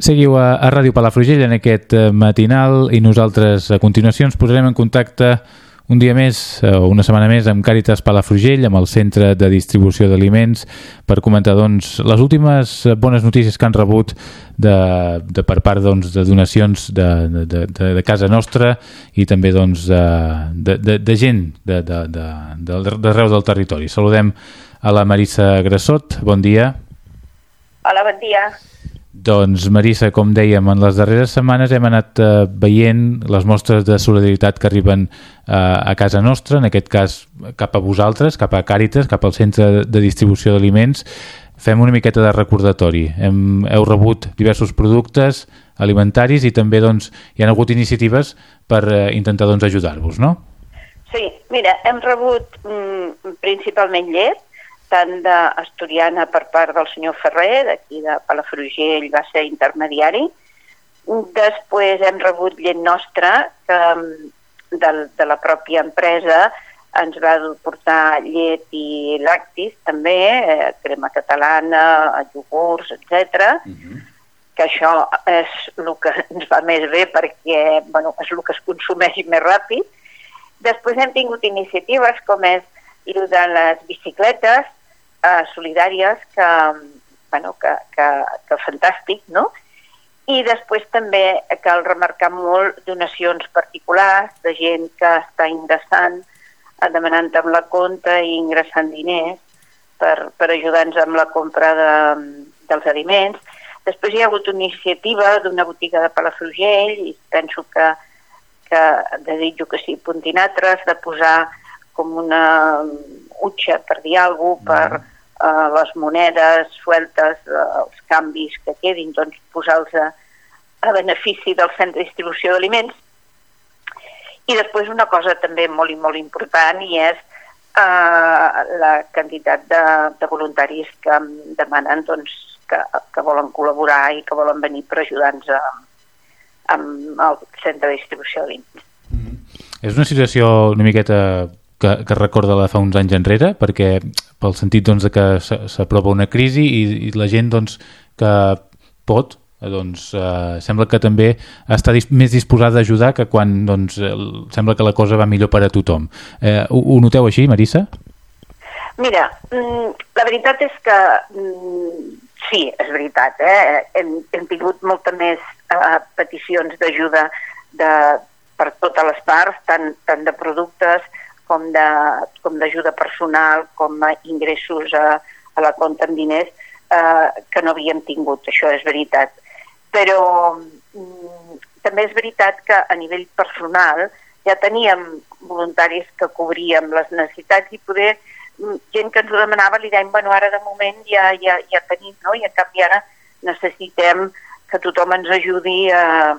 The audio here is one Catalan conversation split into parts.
Seguiu a, a Ràdio Palafrugell en aquest eh, matinal i nosaltres a continuació ens posarem en contacte un dia més eh, o una setmana més amb Càritas Palafrugell, amb el Centre de Distribució d'Aliments, per comentar doncs, les últimes bones notícies que han rebut de, de per part doncs, de donacions de, de, de, de casa nostra i també doncs, de, de, de gent d'arreu de, de, de, de del territori. Saludem a la Marissa Grassot. Bon dia. Hola, bon dia. Doncs, Marissa, com dèiem, en les darreres setmanes hem anat eh, veient les mostres de solidaritat que arriben eh, a casa nostra, en aquest cas cap a vosaltres, cap a Càritas, cap al centre de distribució d'aliments. Fem una miqueta de recordatori. Hem, heu rebut diversos productes alimentaris i també doncs, hi ha hagut iniciatives per eh, intentar doncs, ajudar-vos, no? Sí, mira, hem rebut mm, principalment llet, tant d'Asturiana per part del senyor Ferrer, d'aquí de Palafrugell va ser intermediari. Després hem rebut llet nostra, que de, de la pròpia empresa ens va portar llet i lactis també, eh, crema catalana, iogurts, etc. Uh -huh. que això és el que ens va més bé perquè bueno, és el que es consumeix més ràpid. Després hem tingut iniciatives com és el de les bicicletes, eh, solidàries que, bueno, que, que, que fantàstic, no? I després també cal remarcar molt donacions particulars de gent que està ingressant, eh, demanant amb la compta i ingressant diners per, per ajudar-nos amb la compra de, dels aliments. Després hi ha hagut una iniciativa d'una botiga de Palafrugell i penso que, que desitjo que sigui puntinatres, de posar com una utxa, per dir alguna cosa, per, eh, les monedes sueltes, eh, els canvis que quedin, doncs posar-los a, a benefici del centre de distribució d'aliments. I després una cosa també molt i molt important i és eh, la quantitat de, de voluntaris que demanen doncs, que, que volen col·laborar i que volen venir per ajudar-nos amb el centre de distribució d'aliments. Mm -hmm. És una situació una miqueta que, que recorda la fa uns anys enrere, perquè pel sentit doncs, que s'aprova una crisi i, i la gent doncs, que pot doncs eh, sembla que també està dis més disposada a ajudar que quan doncs, sembla que la cosa va millor per a tothom. Eh, ho, ho noteu així, Marissa? Mira, mm, la veritat és que mm, sí, és veritat. Eh? Hem, hem tingut molta més eh, peticions d'ajuda de, per totes les parts, tant, tant de productes com d'ajuda personal, com a ingressos a, a la compta en diners, eh, que no havíem tingut, això és veritat. Però mm, també és veritat que a nivell personal ja teníem voluntaris que cobríem les necessitats i poder mm, gent que ens ho demanava li deien, bueno, ara de moment ja, ja, ja tenim, no? I en canvi ara necessitem que tothom ens ajudi a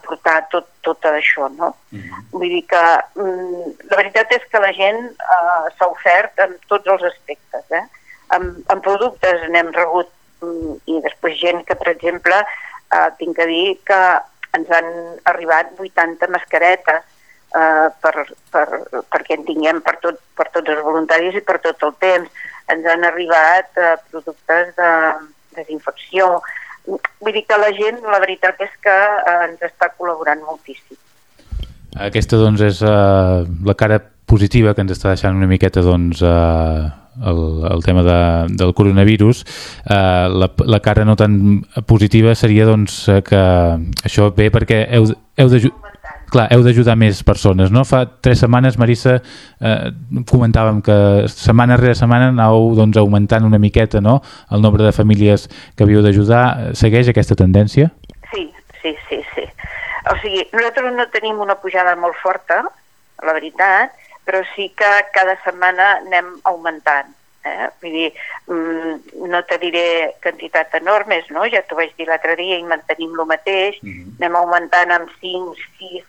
portar tot, tot això, no? Uh mhm. -huh. Vull dir que mm, la veritat és que la gent uh, s'ha ofert en tots els aspectes, eh? En, en productes n'hem rebut mm, i després gent que, per exemple, uh, tinc que dir que ens han arribat 80 mascaretes uh, per, per, perquè en tinguem per, tot, per tots els voluntaris i per tot el temps. Ens han arribat uh, productes de desinfecció, Vull dir que la gent, la veritat és que eh, ens està col·laborant moltíssim. Aquesta, doncs, és uh, la cara positiva que ens està deixant una miqueta, doncs, uh, el, el tema de, del coronavirus. Uh, la, la cara no tan positiva seria, doncs, que això ve perquè heu, heu de clar, heu d'ajudar més persones, no? Fa tres setmanes, Marissa, eh, comentàvem que setmana rere setmana anàveu doncs, augmentant una miqueta no? el nombre de famílies que havíeu d'ajudar. Segueix aquesta tendència? Sí, sí, sí, sí. O sigui, nosaltres no tenim una pujada molt forta, la veritat, però sí que cada setmana anem augmentant. Eh? Vull dir, mm, no te diré quantitats enormes, no? ja t'ho vaig dir l'altre dia i mantenim el mateix, mm -hmm. anem augmentant amb 5, 6,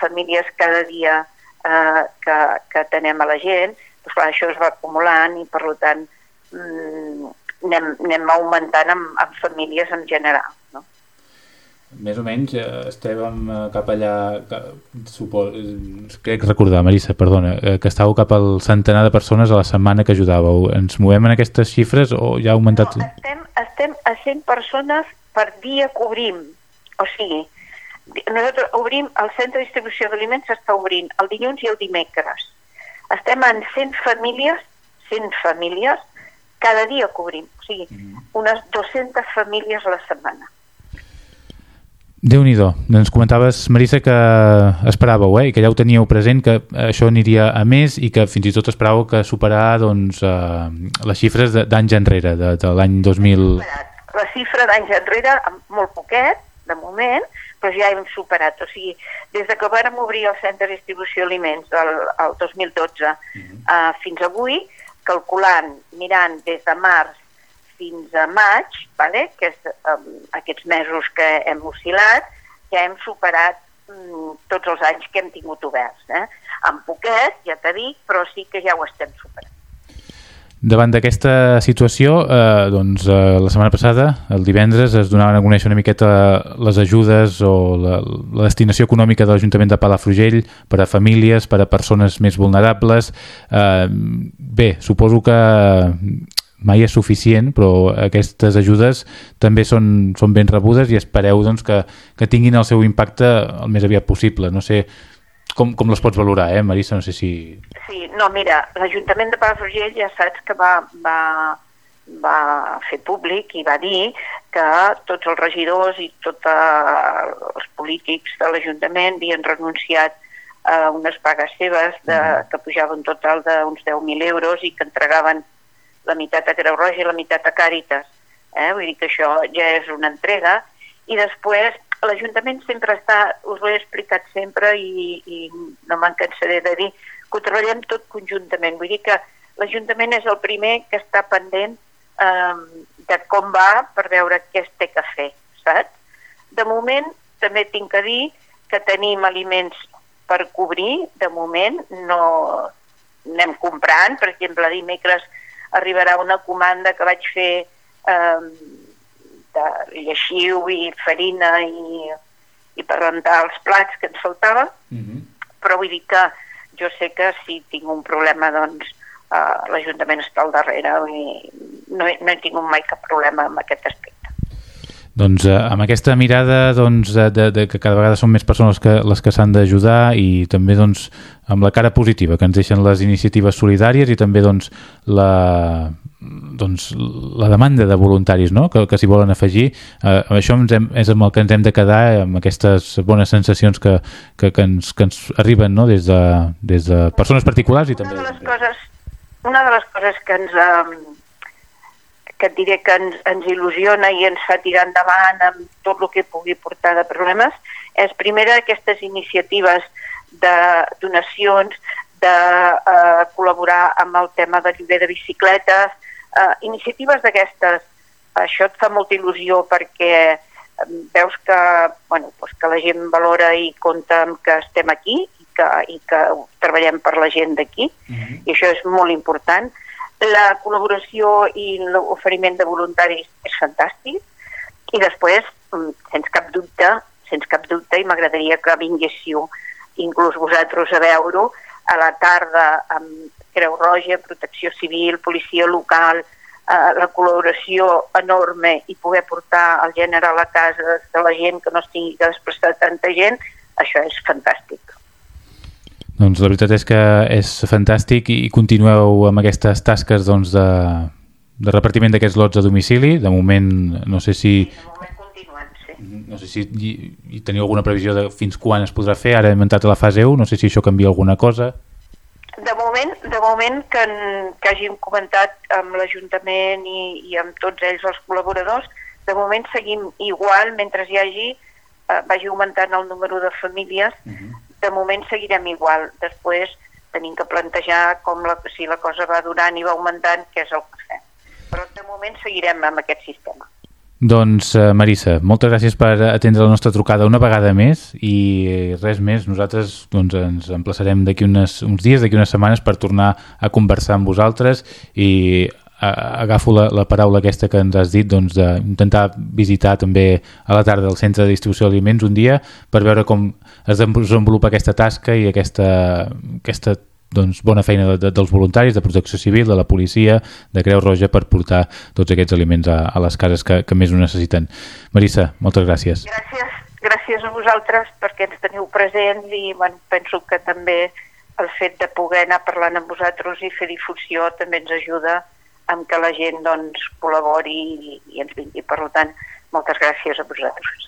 famílies cada dia eh, que, que tenem a la gent, doncs clar, això es va acumulant i per tant mm, anem, anem augmentant amb, amb famílies en general. No? Més o menys eh, estàvem eh, cap allà, que, supos, crec recordar, Marissa, perdona, eh, que estàveu cap al centenar de persones a la setmana que ajudàveu. Ens movem en aquestes xifres o ja ha augmentat? No, estem, estem a 100 persones per dia cobrim, o sigui, nosaltres obrim, el centre de distribució d'aliments està obrint el dilluns i el dimecres. Estem en 100 famílies, 100 famílies, cada dia cobrim, o sigui, mm. unes 200 famílies a la setmana déu nhi Ens comentaves, Marisa, que esperàveu, eh? i que ja ho teníeu present, que això aniria a més i que fins i tot esperàveu que superar doncs, eh, les xifres d'anys enrere, de, de l'any 2000... La xifra d'anys enrere, molt poquet, de moment, però ja hem superat. O sigui, des de que vam obrir el centre de distribució d'aliments el, el 2012 uh -huh. uh, fins avui, calculant, mirant des de març fins a maig, vale? que és um, aquests mesos que hem oscil·lat, ja hem superat um, tots els anys que hem tingut oberts. Eh? En poquet, ja t'he dit, però sí que ja ho estem superant. Davant d'aquesta situació, eh, doncs, eh, la setmana passada, el divendres, es donaven a conèixer una miqueta les ajudes o la, la destinació econòmica de l'Ajuntament de Palafrugell per a famílies, per a persones més vulnerables. Eh, bé, suposo que mai és suficient, però aquestes ajudes també són, són ben rebudes i espereu doncs, que, que tinguin el seu impacte el més aviat possible. No sé com, com les pots valorar, eh, Marissa? No sé si... Sí, no, mira, l'Ajuntament de Palafrugell ja saps que va, va, va fer públic i va dir que tots els regidors i tots els polítics de l'Ajuntament havien renunciat a unes pagues seves de, mm. que pujaven total d'uns 10.000 euros i que entregaven la meitat a Creu Roja i la meitat a Càritas. Eh? Vull dir que això ja és una entrega. I després l'Ajuntament sempre està, us ho he explicat sempre i, i no me'n cansaré de dir, que ho treballem tot conjuntament. Vull dir que l'Ajuntament és el primer que està pendent eh, de com va per veure què es té que fer, saps? De moment, també tinc que dir que tenim aliments per cobrir, de moment no anem comprant, per exemple, dimecres arribarà una comanda que vaig fer eh, de lleixiu i farina i, i per rentar els plats que ens faltava, mm -hmm. però vull dir que jo sé que si tinc un problema doncs eh, l'Ajuntament està al darrere i no, he, no he tingut mai cap problema amb aquest aspecte. Doncs eh, amb aquesta mirada doncs, de, de, de que cada vegada són més persones que, les que s'han d'ajudar i també doncs, amb la cara positiva que ens deixen les iniciatives solidàries i també doncs, la, doncs, la demanda de voluntaris no? que, que s'hi volen afegir. Eh, això ens hem, és amb el que ens hem de quedar, amb aquestes bones sensacions que, que, que, ens, que ens arriben no? des, de, des de persones particulars i també... Una de les coses, una de les coses que ens... Eh, que et diré que ens, ens il·lusiona i ens fa tirar endavant amb tot el que pugui portar de problemes, és primera aquestes iniciatives de donacions, de eh, col·laborar amb el tema de lloguer de bicicletes, eh, iniciatives d'aquestes. Això et fa molta il·lusió perquè eh, veus que, bueno, doncs que la gent valora i compta amb que estem aquí i que, i que treballem per la gent d'aquí, uh mhm. -huh. i això és molt important la col·laboració i l'oferiment de voluntaris és fantàstic i després, mm, sense cap dubte, sense cap dubte, i m'agradaria que vinguéssiu inclús vosaltres a veure-ho a la tarda amb Creu Roja, Protecció Civil, Policia Local, eh, la col·laboració enorme i poder portar el gènere a la casa de la gent que no es tingui que desplaçar tanta gent, això és fantàstic. Doncs la veritat és que és fantàstic i continueu amb aquestes tasques doncs, de, de repartiment d'aquests lots a domicili. De moment, no sé si... Sí, sí. No sé si hi, hi teniu alguna previsió de fins quan es podrà fer. Ara hem entrat a la fase 1, no sé si això canvia alguna cosa. De moment, de moment que, en, que hàgim comentat amb l'Ajuntament i, i amb tots ells els col·laboradors, de moment seguim igual mentre hi hagi, eh, vagi augmentant el número de famílies, uh -huh de moment seguirem igual. Després tenim que plantejar com la, si la cosa va durant i va augmentant, què és el que fem. Però de moment seguirem amb aquest sistema. Doncs, uh, Marissa, moltes gràcies per atendre la nostra trucada una vegada més i res més, nosaltres doncs, ens emplaçarem d'aquí uns dies, d'aquí unes setmanes per tornar a conversar amb vosaltres i agafo la, la paraula aquesta que ens has dit doncs, d'intentar visitar també a la tarda el centre de distribució d'aliments un dia per veure com es desenvolupa aquesta tasca i aquesta, aquesta doncs, bona feina de, de, dels voluntaris, de protecció civil, de la policia, de Creu Roja per portar tots aquests aliments a, a les cases que, que més ho necessiten. Marissa, moltes gràcies. Gràcies, gràcies a vosaltres perquè ens teniu presents i bueno, penso que també el fet de poder anar parlant amb vosaltres i fer difusió també ens ajuda amb que la gent doncs, col·labori i, i ens vingui. Per tant, moltes gràcies a vosaltres.